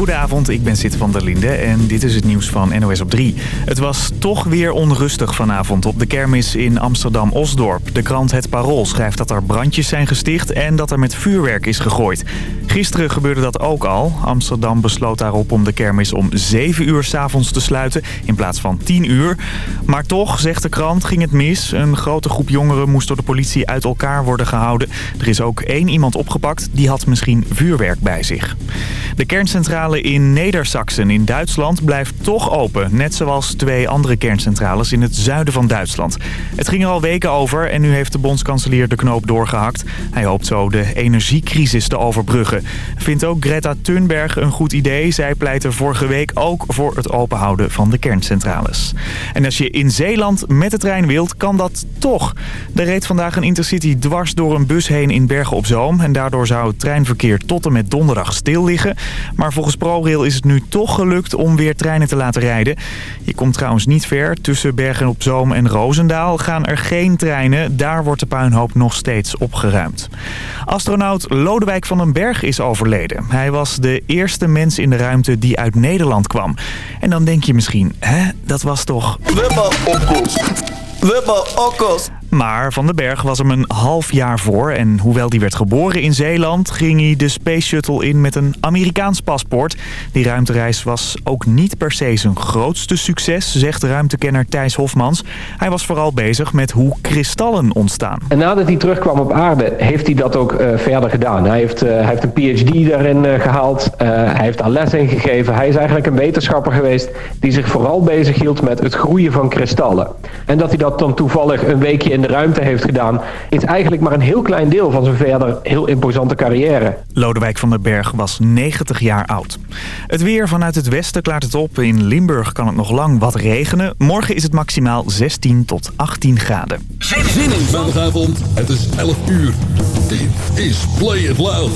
Goedenavond, ik ben Sid van der Linde en dit is het nieuws van NOS op 3. Het was toch weer onrustig vanavond op de kermis in Amsterdam-Osdorp. De krant Het Parool schrijft dat er brandjes zijn gesticht en dat er met vuurwerk is gegooid. Gisteren gebeurde dat ook al. Amsterdam besloot daarop om de kermis om 7 uur s'avonds te sluiten in plaats van 10 uur. Maar toch, zegt de krant, ging het mis. Een grote groep jongeren moest door de politie uit elkaar worden gehouden. Er is ook één iemand opgepakt, die had misschien vuurwerk bij zich. De kerncentrale in Neder-Saxen in Duitsland blijft toch open. Net zoals twee andere kerncentrales in het zuiden van Duitsland. Het ging er al weken over en nu heeft de bondskanselier de knoop doorgehakt. Hij hoopt zo de energiecrisis te overbruggen. Vindt ook Greta Thunberg een goed idee. Zij pleitte vorige week ook voor het openhouden van de kerncentrales. En als je in Zeeland met de trein wilt, kan dat toch. Er reed vandaag een intercity dwars door een bus heen in Bergen op Zoom. En daardoor zou het treinverkeer tot en met donderdag stil liggen. Maar volgens ProRail is het nu toch gelukt om weer treinen te laten rijden. Je komt trouwens niet ver. Tussen Bergen op Zoom en Roosendaal gaan er geen treinen. Daar wordt de puinhoop nog steeds opgeruimd. Astronaut Lodewijk van den Berg is overleden. Hij was de eerste mens in de ruimte die uit Nederland kwam. En dan denk je misschien, hè, dat was toch... Maar Van den Berg was hem een half jaar voor en hoewel die werd geboren in Zeeland... ging hij de Space Shuttle in met een Amerikaans paspoort. Die ruimtereis was ook niet per se zijn grootste succes, zegt ruimtekenner Thijs Hofmans. Hij was vooral bezig met hoe kristallen ontstaan. En nadat hij terugkwam op aarde, heeft hij dat ook uh, verder gedaan. Hij heeft, hij heeft een PhD daarin uh, gehaald, hij heeft daar les gegeven. Hij is eigenlijk een wetenschapper geweest die zich vooral bezighield met het groeien van kristallen. En dat hij dat dan toevallig een weekje in de ruimte heeft gedaan... is eigenlijk maar een heel klein deel van zijn verder heel imposante carrière. Lodewijk van den Berg was 90 jaar oud. Het weer vanuit het westen klaart het op. In Limburg kan het nog lang wat regenen. Morgen is het maximaal 16 tot 18 graden. Zin in maandagavond. Het is 11 uur. Dit is Play It Loud.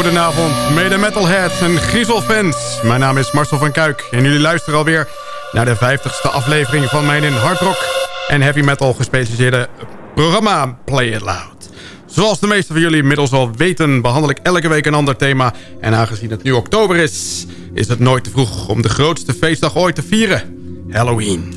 Goedenavond, mede metalheads en griezelfans. Mijn naam is Marcel van Kuik en jullie luisteren alweer naar de 50ste aflevering van mijn in hardrock en heavy metal gespecialiseerde programma Play It Loud. Zoals de meeste van jullie inmiddels al weten, behandel ik elke week een ander thema. En aangezien het nu oktober is, is het nooit te vroeg om de grootste feestdag ooit te vieren. Halloween.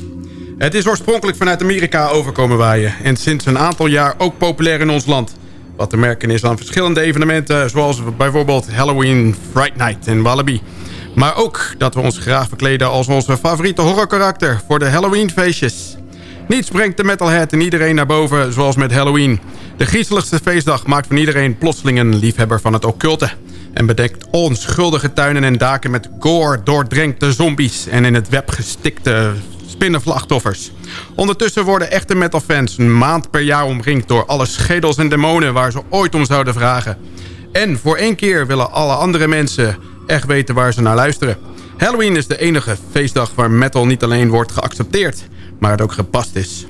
Het is oorspronkelijk vanuit Amerika overkomen waaien en sinds een aantal jaar ook populair in ons land. Wat te merken is aan verschillende evenementen... zoals bijvoorbeeld Halloween Fright Night in Wallaby. Maar ook dat we ons graag verkleden als onze favoriete horrorkarakter... voor de Halloween feestjes. Niets brengt de metalhead in iedereen naar boven zoals met Halloween. De griezeligste feestdag maakt van iedereen plotseling een liefhebber van het occulte... en bedekt onschuldige tuinen en daken met gore doordrenkte zombies... en in het web gestikte spinnenslachtoffers. Ondertussen worden echte metalfans een maand per jaar omringd... door alle schedels en demonen waar ze ooit om zouden vragen. En voor één keer willen alle andere mensen echt weten waar ze naar luisteren. Halloween is de enige feestdag waar metal niet alleen wordt geaccepteerd... maar het ook gepast is.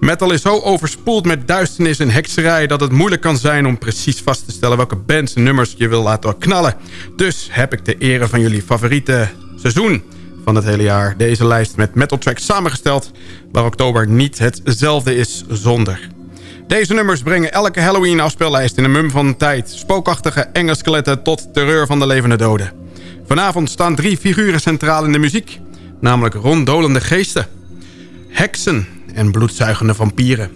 Metal is zo overspoeld met duisternis en hekserij... dat het moeilijk kan zijn om precies vast te stellen... welke bands en nummers je wil laten knallen. Dus heb ik de ere van jullie favoriete seizoen van het hele jaar. Deze lijst met metal tracks samengesteld... waar oktober niet hetzelfde is zonder. Deze nummers brengen elke Halloween afspeellijst in een mum van tijd. Spookachtige enge skeletten tot terreur van de levende doden. Vanavond staan drie figuren centraal in de muziek. Namelijk ronddolende geesten, heksen en bloedzuigende vampieren.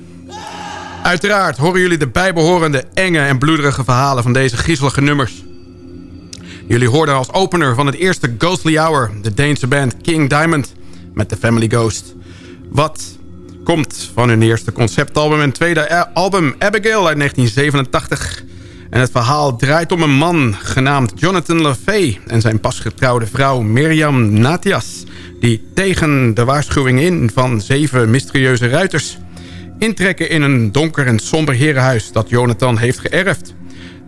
Uiteraard horen jullie de bijbehorende enge en bloederige verhalen van deze griezelige nummers. Jullie hoorden als opener van het eerste Ghostly Hour... de Deense band King Diamond met The Family Ghost. Wat komt van hun eerste conceptalbum en tweede album Abigail uit 1987... En het verhaal draait om een man genaamd Jonathan LaFay... en zijn pasgetrouwde vrouw Mirjam Natias... die tegen de waarschuwing in van zeven mysterieuze ruiters... intrekken in een donker en somber herenhuis dat Jonathan heeft geërfd.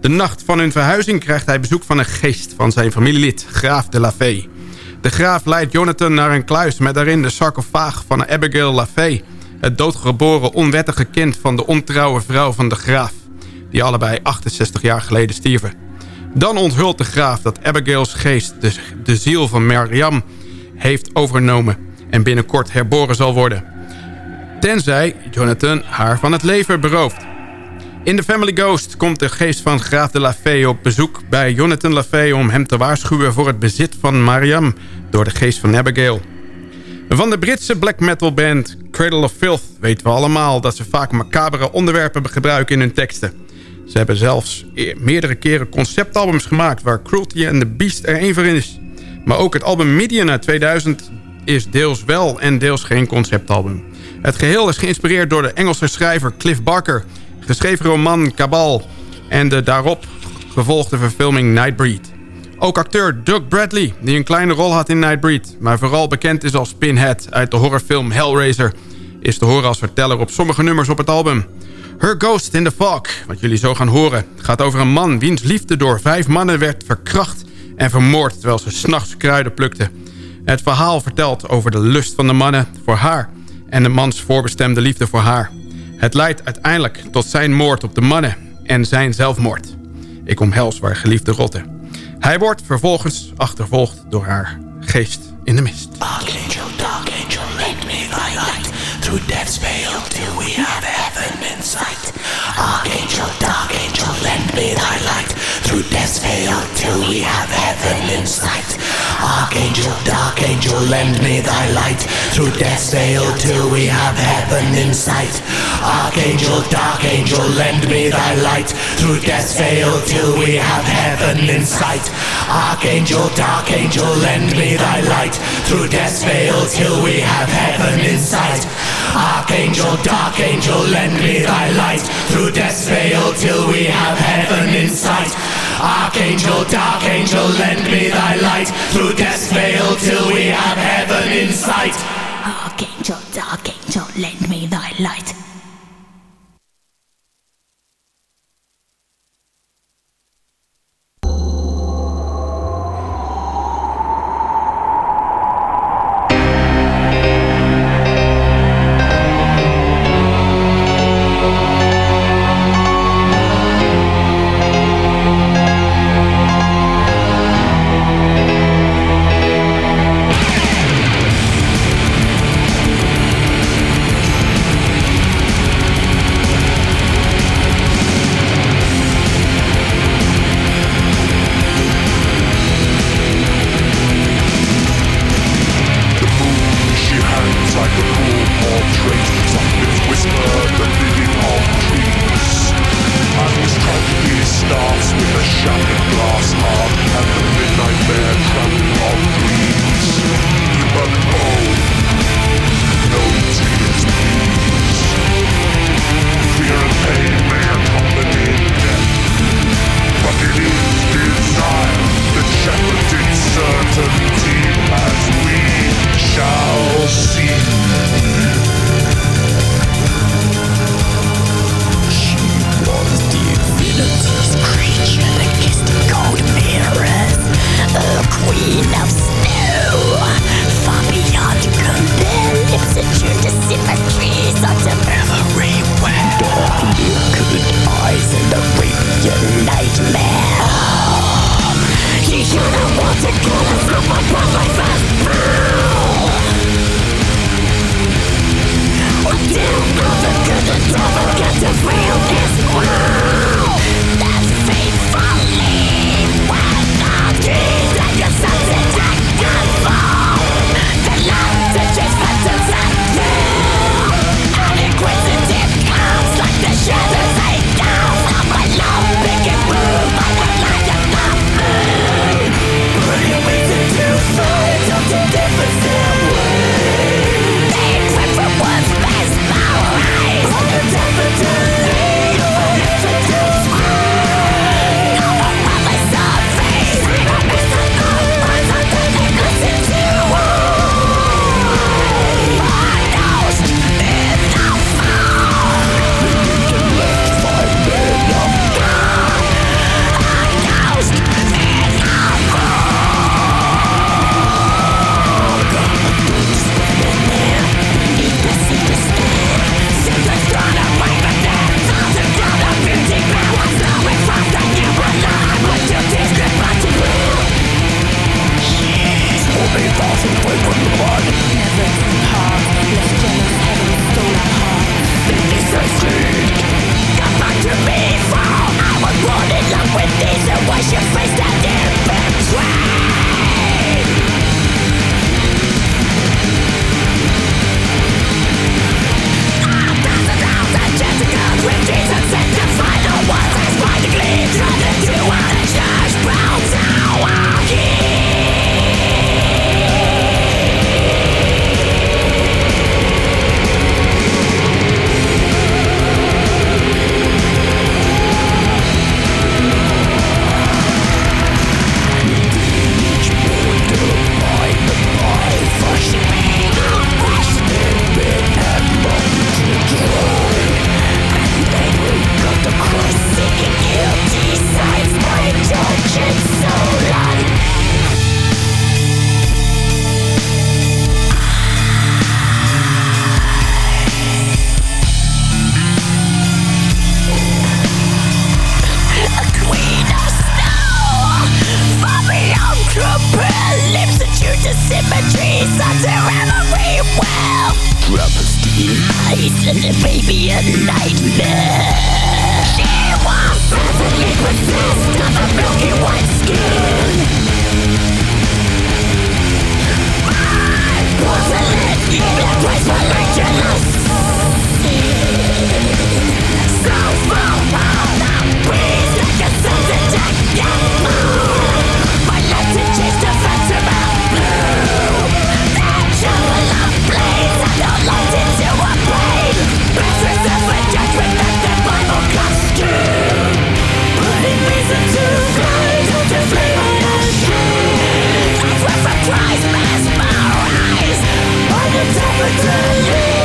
De nacht van hun verhuizing krijgt hij bezoek van een geest van zijn familielid, Graaf de Lafay. De graaf leidt Jonathan naar een kluis met daarin de sarcofaag van Abigail Lafay... het doodgeboren onwettige kind van de ontrouwe vrouw van de graaf... die allebei 68 jaar geleden stierven. Dan onthult de graaf dat Abigail's geest de, de ziel van Mariam heeft overgenomen... en binnenkort herboren zal worden. Tenzij Jonathan haar van het leven berooft. In The Family Ghost komt de geest van Graaf de Lafay op bezoek bij Jonathan Lafay... om hem te waarschuwen voor het bezit van Mariam door de geest van Abigail. Van de Britse black metal band Cradle of Filth weten we allemaal... dat ze vaak macabere onderwerpen gebruiken in hun teksten. Ze hebben zelfs e- meerdere keren conceptalbums gemaakt... waar Cruelty and the Beast er één voor is. Maar ook het album Midian uit 2000 is deels wel en deels geen conceptalbum. Het geheel is geïnspireerd door de Engelse schrijver Cliff Barker geschreven roman Cabal en de daarop gevolgde verfilming Nightbreed. Ook acteur Doug Bradley, die een kleine rol had in Nightbreed... maar vooral bekend is als Pinhead uit de horrorfilm Hellraiser... is te horen als verteller op sommige nummers op het album. Her Ghost in the Fog, wat jullie zo gaan horen... gaat over een man wiens liefde door vijf mannen werd verkracht en vermoord... terwijl ze s'nachts kruiden plukten. Het verhaal vertelt over de lust van de mannen voor haar... en de mans voorbestemde liefde voor haar... Het leidt uiteindelijk tot zijn moord op de mannen en zijn zelfmoord. Ik omhels waar geliefde rotte. Hij wordt vervolgens achtervolgd door haar geest in de mist. Archangel, dark angel, lend me thy light. Through death's veil till we have heaven in sight. Archangel, dark angel, lend me thy light. Through death's veil till we have heaven in sight. Archangel, dark angel, lend me thy light. Through death's veil till we have heaven in sight. Archangel, dark angel, lend me thy light. Through death's veil till we have heaven in sight. Archangel, dark angel, lend me thy light. Through death's veil till we have heaven in sight. Archangel, dark angel, lend me thy light. Through death's veil till we have heaven in sight. Archangel, dark angel, lend me thy light. Through death's veil till we have heaven in sight. Archangel, dark angel, lend me thy light. face and it may be a nightmare. She was the liquid fist of a milky white skin. My porcelain, you embrace my legionless So far, all the breeze like a sunset jacket I can't you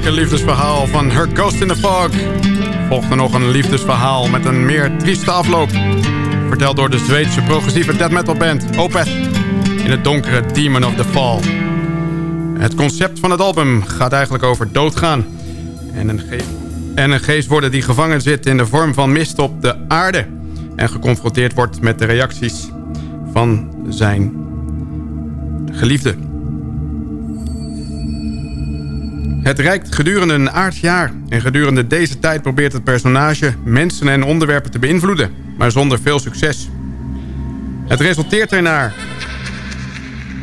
liefdesverhaal van Her Ghost in the Fog... volgde nog een liefdesverhaal met een meer trieste afloop. Verteld door de Zweedse progressieve death metal band Opeth... in het donkere Demon of the Fall. Het concept van het album gaat eigenlijk over doodgaan... en een, en een geest worden die gevangen zit in de vorm van mist op de aarde... en geconfronteerd wordt met de reacties van zijn geliefde... Het reikt gedurende een aard jaar. En gedurende deze tijd probeert het personage mensen en onderwerpen te beïnvloeden. Maar zonder veel succes. Het resulteert ernaar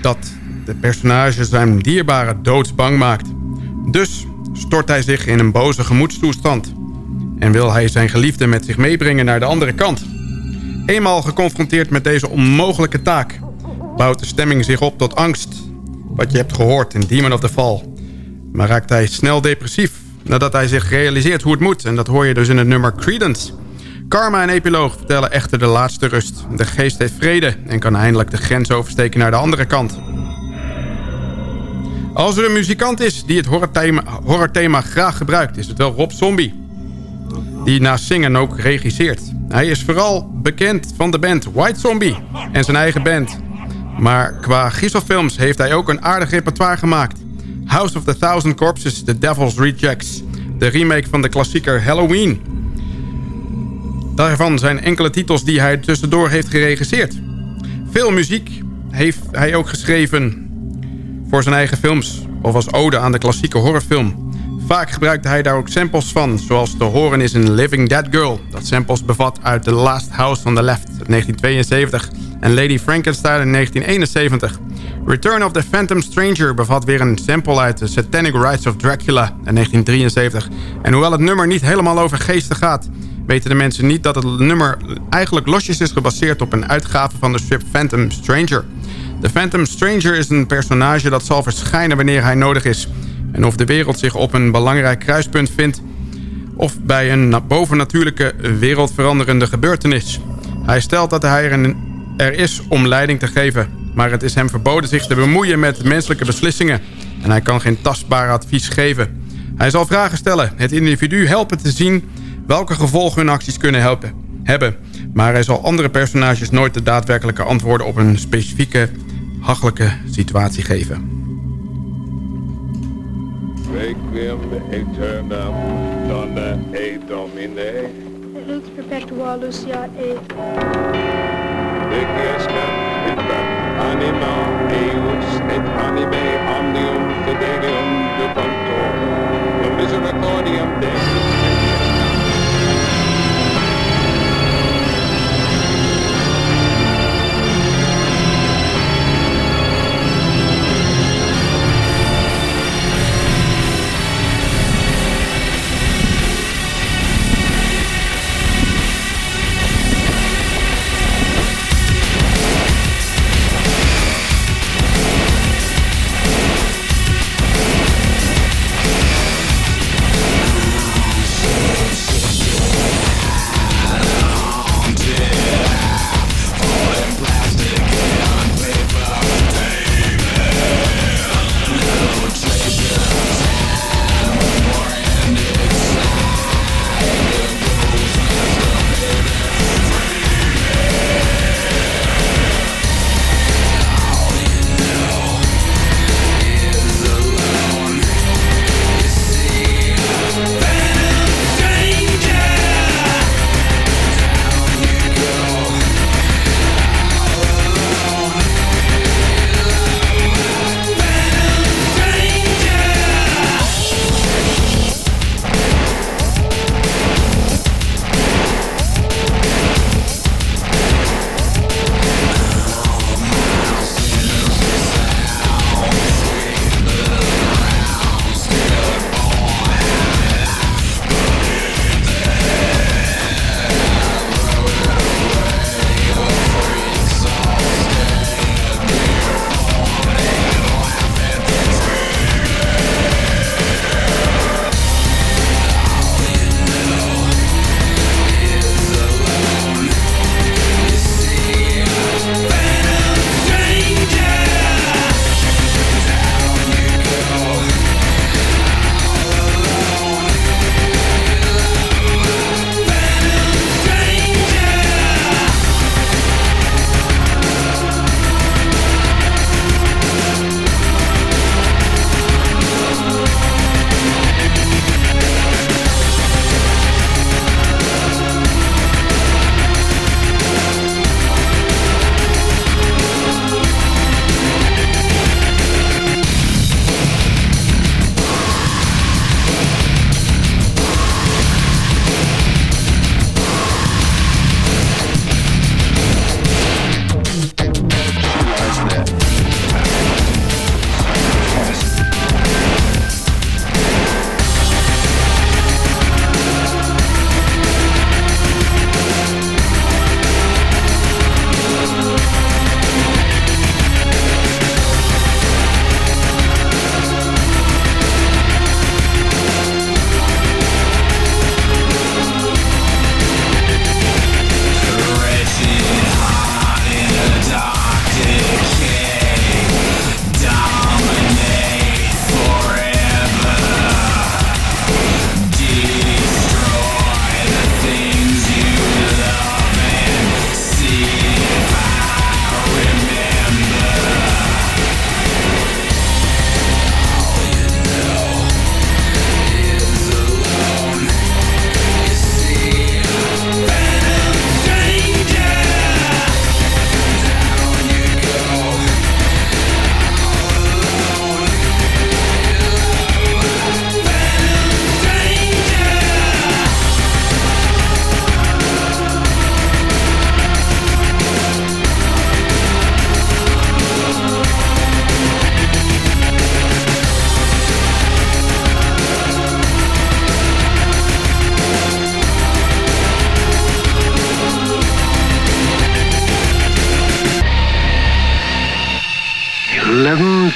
dat de personage zijn dierbare doodsbang maakt. Dus stort hij zich in een boze gemoedstoestand. En wil hij zijn geliefde met zich meebrengen naar de andere kant. Eenmaal geconfronteerd met deze onmogelijke taak... bouwt de stemming zich op tot angst. Wat je hebt gehoord in Demon of the Fall... Maar raakt hij snel depressief nadat hij zich realiseert hoe het moet. En dat hoor je dus in het nummer Credence. Karma en Epiloog vertellen echter de laatste rust. De geest heeft vrede en kan eindelijk de grens oversteken naar de andere kant. Als er een muzikant is die het horrorthema, graag gebruikt... is het wel Rob Zombie. Die naast zingen ook regisseert. Hij is vooral bekend van de band White Zombie en zijn eigen band. Maar qua gisselfilms heeft hij ook een aardig repertoire gemaakt... House of the Thousand Corpses, The Devil's Rejects. De remake van de klassieker Halloween. Daarvan zijn enkele titels die hij tussendoor heeft geregisseerd. Veel muziek heeft hij ook geschreven voor zijn eigen films... of als ode aan de klassieke horrorfilm. Vaak gebruikte hij daar ook samples van... zoals te horen is in Living Dead Girl... dat samples bevat uit The Last House on the Left 1972... en Lady Frankenstein in 1971... Return of the Phantom Stranger bevat weer een sample uit The Satanic Rites of Dracula in 1973. En hoewel het nummer niet helemaal over geesten gaat... weten de mensen niet dat het nummer eigenlijk losjes is gebaseerd... op een uitgave van de strip Phantom Stranger. De Phantom Stranger is een personage dat zal verschijnen wanneer hij nodig is. En of de wereld zich op een belangrijk kruispunt vindt... of bij een bovennatuurlijke wereldveranderende gebeurtenis. Hij stelt dat hij er, er is om leiding te geven maar het is hem verboden zich te bemoeien met menselijke beslissingen. En hij kan geen tastbaar advies geven. Hij zal vragen stellen, het individu helpen te zien welke gevolgen hun acties kunnen helpen, hebben. Maar hij zal andere personages nooit de daadwerkelijke antwoorden op een specifieke, hachelijke situatie geven. E. Lux perpetua Lucia e Requiescat in anima eius et anime omnium fidelium ducantor. The misericordiam Deus.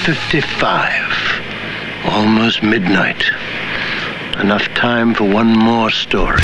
11.55. Almost midnight. Enough time for one more story.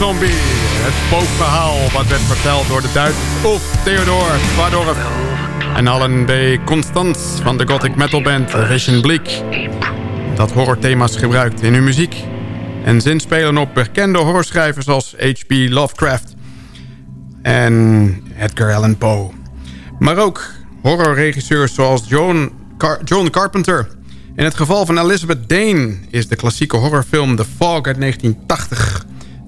Zombie. Het spookverhaal wat werd verteld door de Duitsers Ulf Theodor Swadorf en Allen B. Constans van de gothic metal band Vision Bleak. dat horrorthema's gebruikt in hun muziek. En zinspelen op bekende horrorschrijvers als H.P. Lovecraft en Edgar Allan Poe. Maar ook horrorregisseurs zoals John, John Carpenter. In het geval van Elizabeth Dane is de klassieke horrorfilm The Fog uit 1980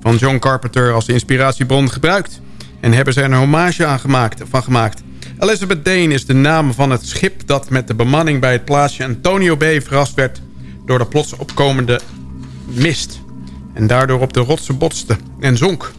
van John Carpenter als inspiratiebron gebruikt. En hebben ze er een hommage aan gemaakt, van gemaakt. Elizabeth Dane is de naam van het schip dat met de bemanning bij het plaatsje Antonio Bay verrast werd door de plots opkomende mist. En daardoor op de rotsen botste en zonk.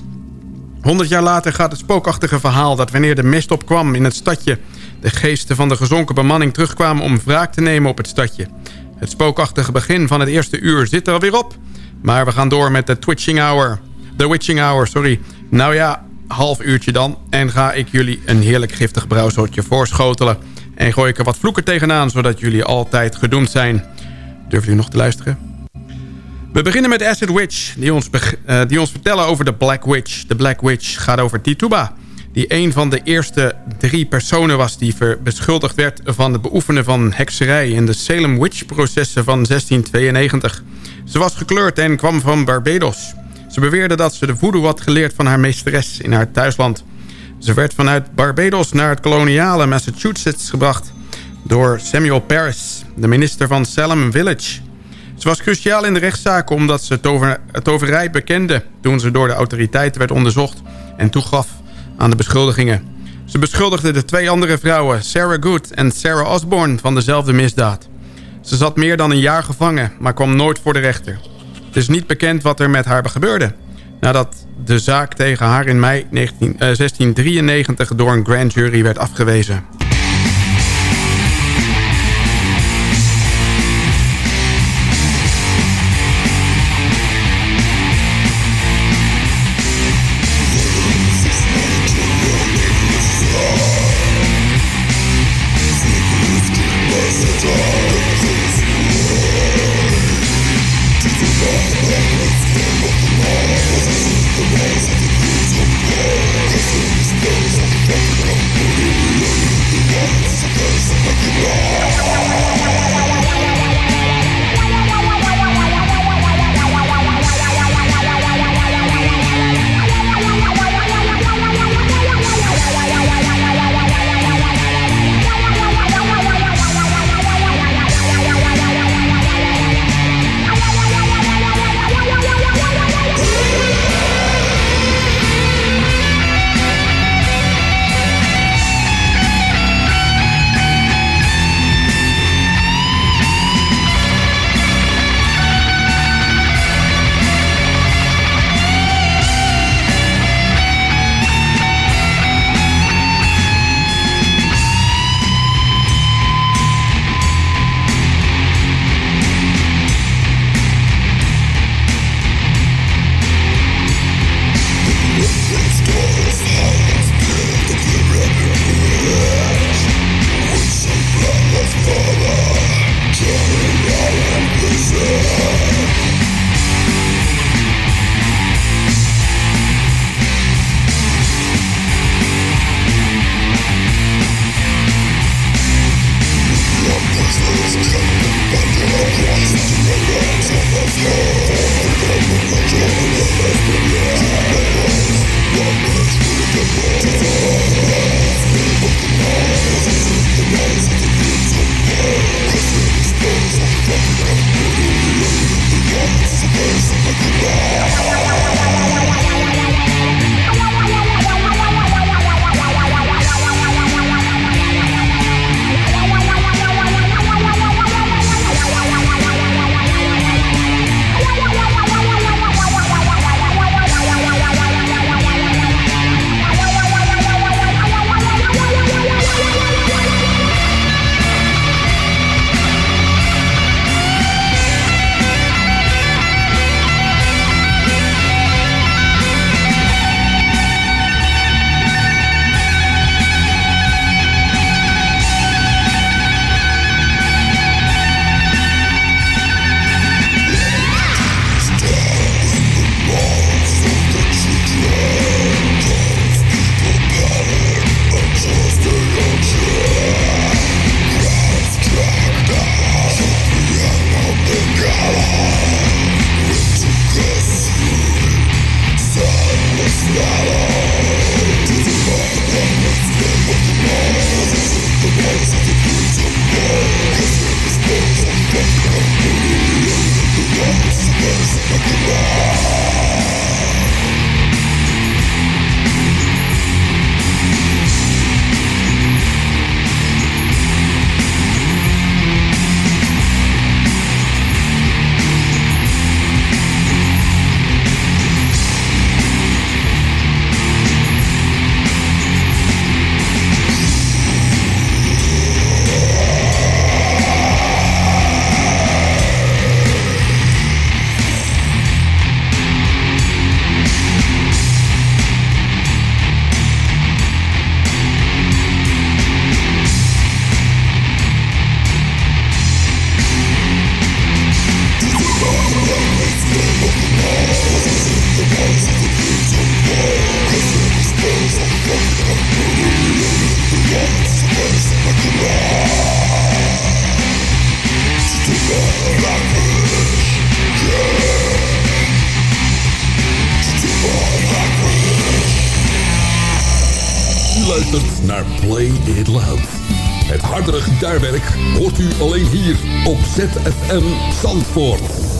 Honderd jaar later gaat het spookachtige verhaal dat wanneer de mist opkwam in het stadje... de geesten van de gezonken bemanning terugkwamen om wraak te nemen op het stadje. Het spookachtige begin van het eerste uur zit er alweer op. Maar we gaan door met de Twitching Hour. The Witching Hour, sorry. Nou ja, half uurtje dan. En ga ik jullie een heerlijk giftig brouwsoortje voorschotelen. En gooi ik er wat vloeken tegenaan, zodat jullie altijd gedoemd zijn. Durven jullie nog te luisteren? We beginnen met Acid Witch, die ons, uh, die ons vertellen over de Black Witch. De Black Witch gaat over Tituba, die een van de eerste drie personen was... die beschuldigd werd van het beoefenen van hekserij... in de Salem Witch-processen van 1692. Ze was gekleurd en kwam van Barbados. Ze beweerde dat ze de voodoo had geleerd van haar meesteres in haar thuisland. Ze werd vanuit Barbados naar het koloniale Massachusetts gebracht... door Samuel Paris, de minister van Salem Village... Ze was cruciaal in de rechtszaak omdat ze tover, toverij bekende... toen ze door de autoriteiten werd onderzocht en toegaf aan de beschuldigingen. Ze beschuldigde de twee andere vrouwen, Sarah Good en Sarah Osborne, van dezelfde misdaad. Ze zat meer dan een jaar gevangen, maar kwam nooit voor de rechter. Het is niet bekend wat er met haar gebeurde... nadat de zaak tegen haar in mei 19, uh, 1693 door een grand jury werd afgewezen. Het hardere gitaarwerk hoort u alleen hier op ZFM Zandvoort.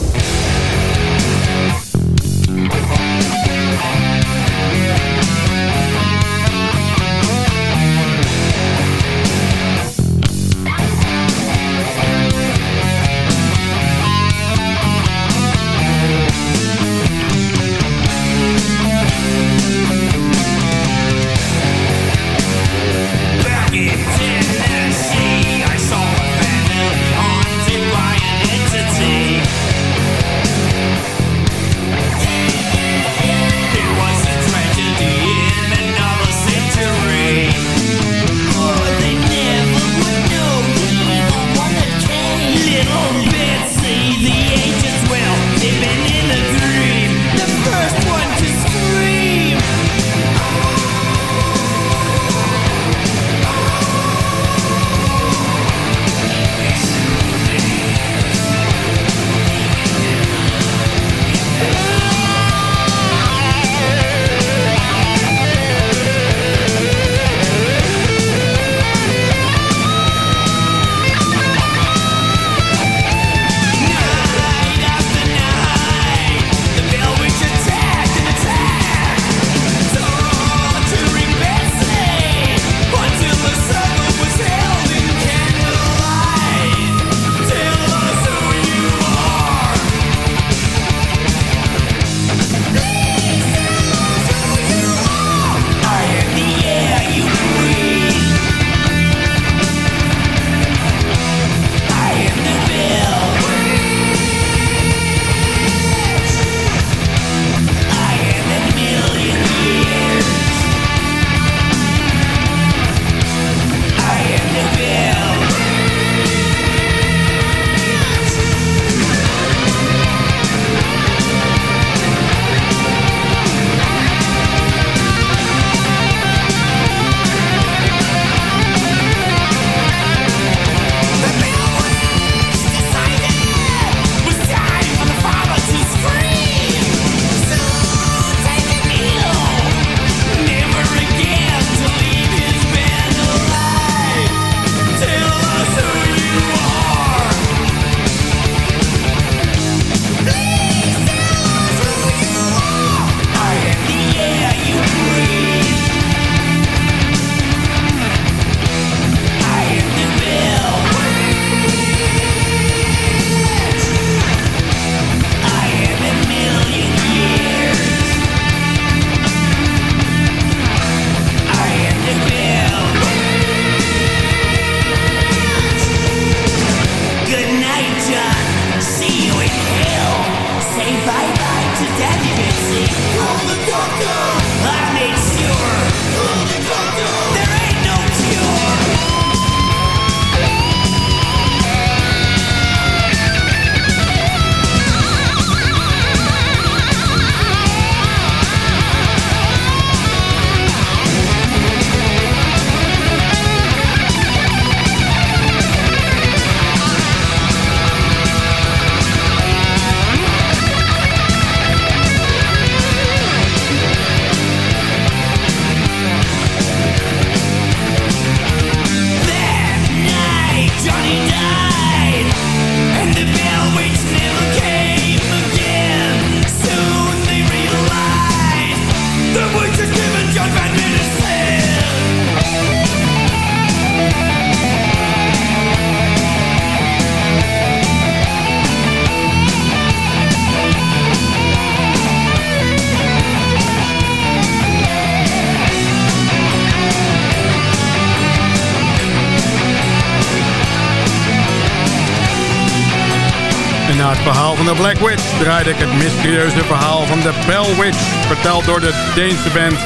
Black Witch draaide ik het mysterieuze verhaal van de Bell Witch. Verteld door de Deense band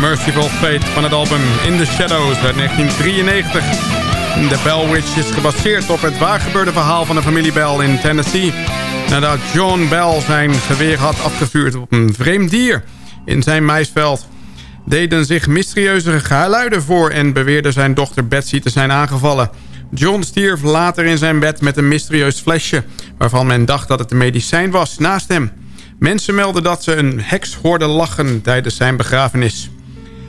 Merciful Fate van het album In the Shadows uit 1993. De Bell Witch is gebaseerd op het waargebeurde verhaal van de familie Bell in Tennessee. Nadat John Bell zijn geweer had afgevuurd op een vreemd dier in zijn maisveld deden zich mysterieuze geluiden voor... en beweerde zijn dochter Betsy te zijn aangevallen. John stierf later in zijn bed met een mysterieus flesje... waarvan men dacht dat het een medicijn was, naast hem. Mensen melden dat ze een heks hoorden lachen tijdens zijn begrafenis.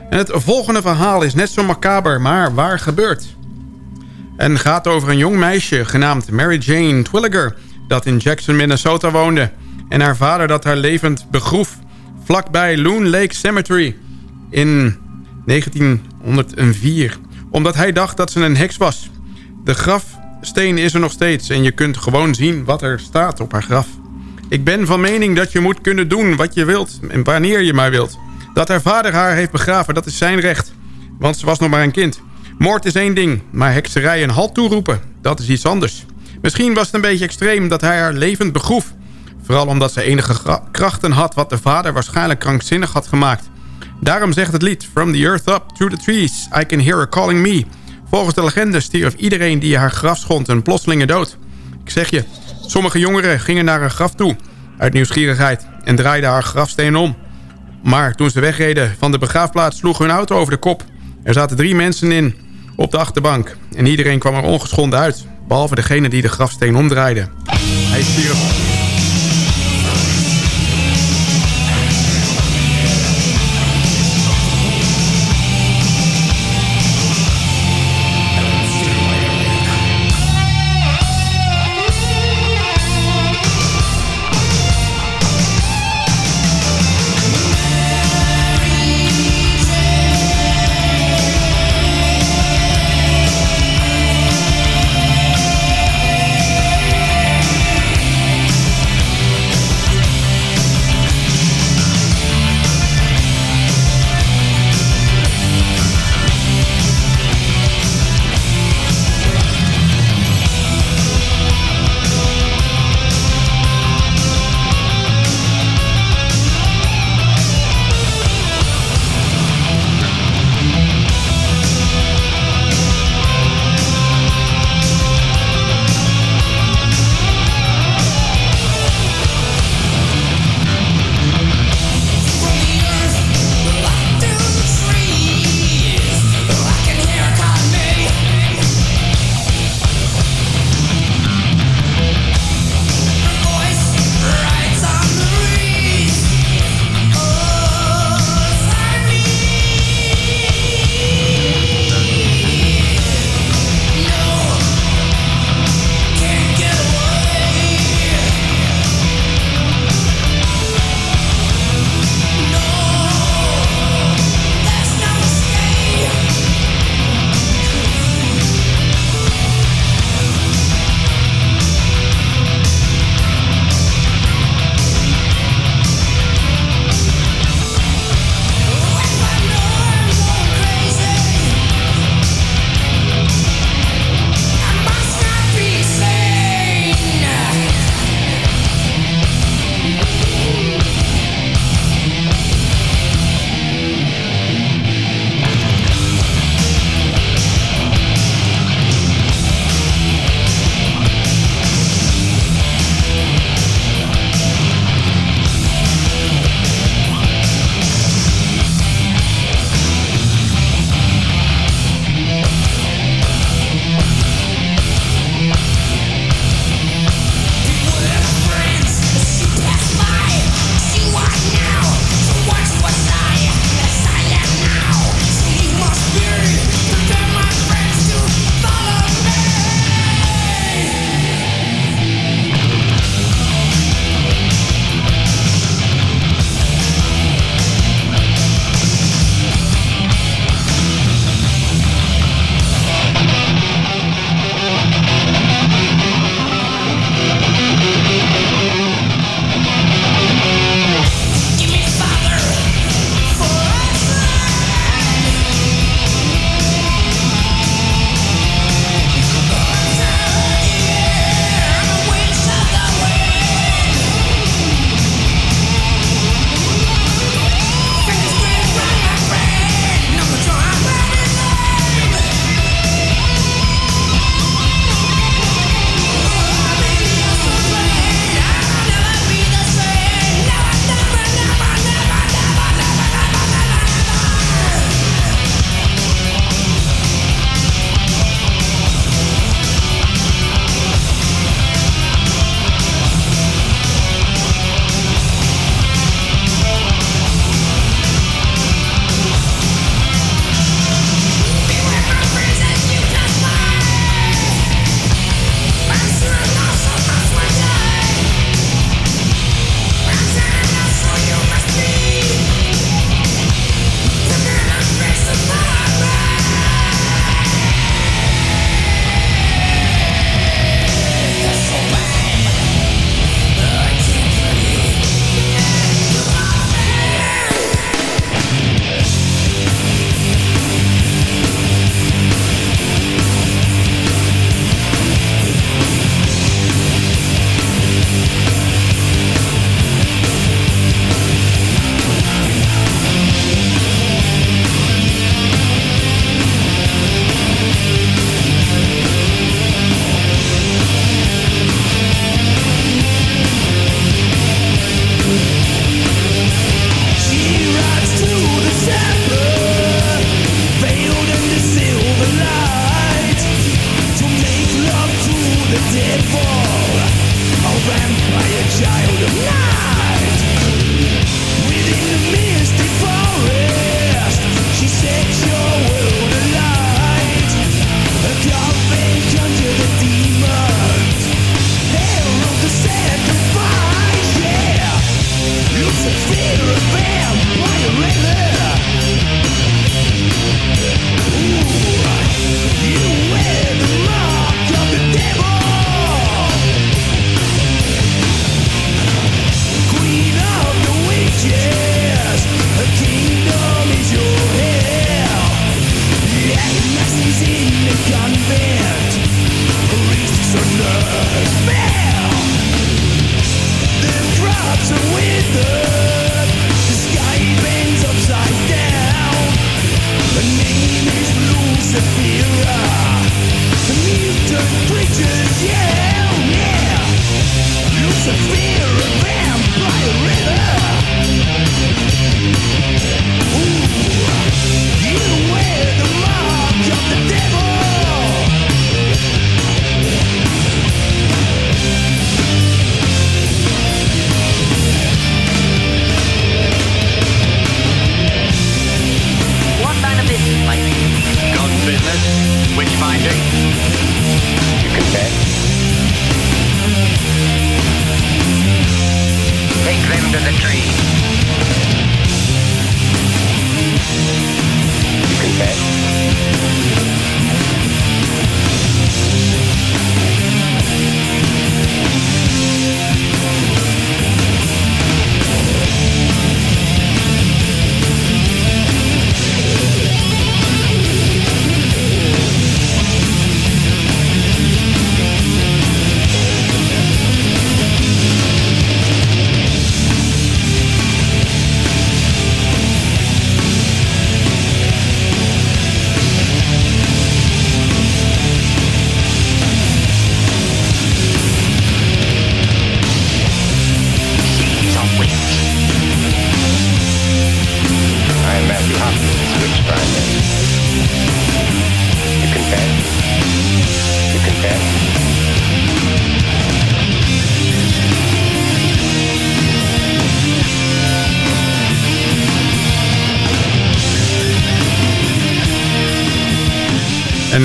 En het volgende verhaal is net zo macaber, maar waar gebeurt? En gaat over een jong meisje genaamd Mary Jane Twilliger... dat in Jackson, Minnesota woonde. En haar vader dat haar levend begroef... vlakbij Loon Lake Cemetery in 1904. Omdat hij dacht dat ze een heks was. De grafsteen is er nog steeds en je kunt gewoon zien wat er staat op haar graf. Ik ben van mening dat je moet kunnen doen wat je wilt en wanneer je maar wilt. Dat haar vader haar heeft begraven, dat is zijn recht. Want ze was nog maar een kind. Moord is één ding, maar hekserij een halt toeroepen, dat is iets anders. Misschien was het een beetje extreem dat hij haar levend begroef. Vooral omdat ze enige krachten had wat de vader waarschijnlijk krankzinnig had gemaakt. Daarom zegt het lied... From the earth up, through the trees, I can hear her calling me. Volgens de legende stierf iedereen die haar graf schond een plotselinge dood. Ik zeg je, sommige jongeren gingen naar haar graf toe... uit nieuwsgierigheid en draaiden haar grafsteen om. Maar toen ze wegreden van de begraafplaats sloeg hun auto over de kop. Er zaten drie mensen in op de achterbank. En iedereen kwam er ongeschonden uit. Behalve degene die de grafsteen omdraaide. Hij stierf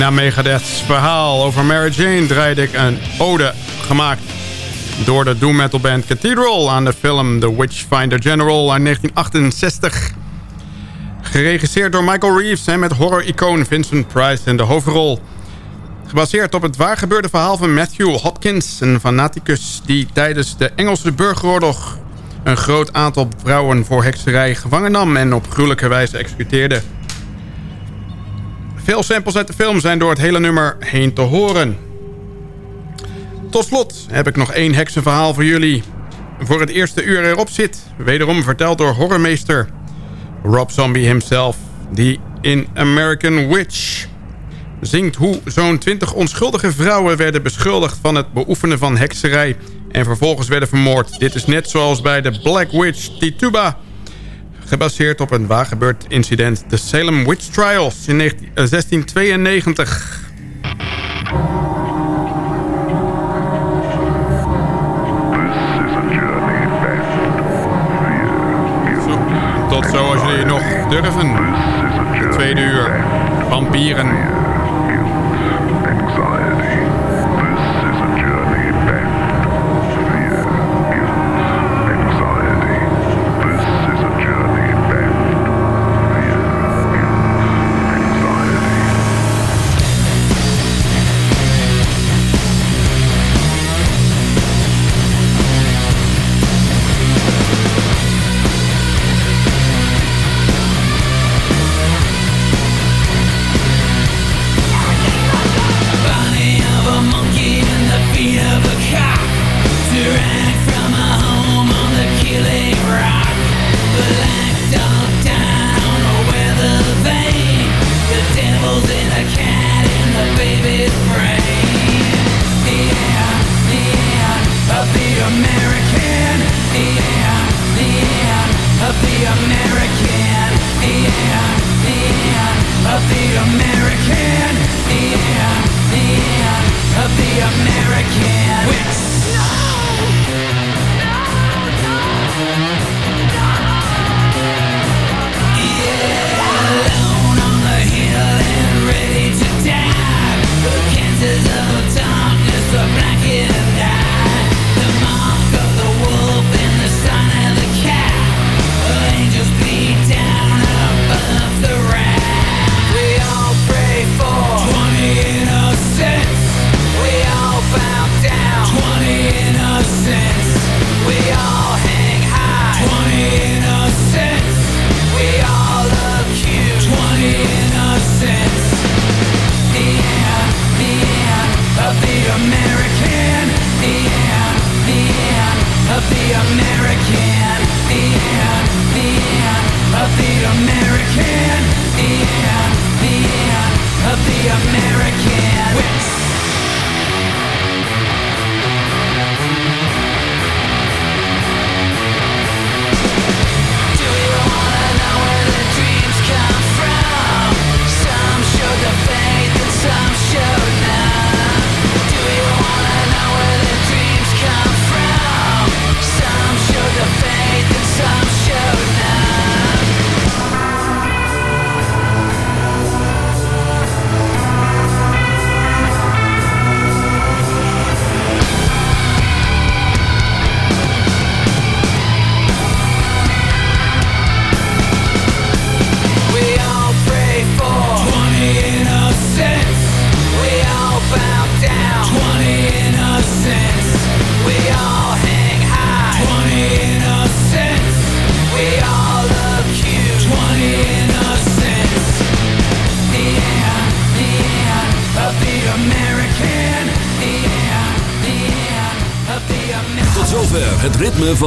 na Megadeth's verhaal over Mary Jane draaide ik een ode gemaakt door de doom metal band Cathedral aan de film The Witchfinder General uit 1968. Geregisseerd door Michael Reeves en met horror-icoon Vincent Price in de hoofdrol. Gebaseerd op het waargebeurde verhaal van Matthew Hopkins, een fanaticus die tijdens de Engelse burgeroorlog een groot aantal vrouwen voor hekserij gevangen nam en op gruwelijke wijze executeerde. Veel samples uit de film zijn door het hele nummer heen te horen. Tot slot heb ik nog één heksenverhaal voor jullie. Voor het eerste uur erop zit. Wederom verteld door horrormeester Rob Zombie himself. Die in American Witch zingt hoe zo'n 20 onschuldige vrouwen werden beschuldigd van het beoefenen van hekserij en vervolgens werden vermoord. Dit is net zoals bij de Black Witch Tituba gebaseerd op een waargebeurd incident. De Salem Witch Trials in 19 eh, 1692. Zo, Tot zo als jullie nog durven. De tweede uur. Vampieren.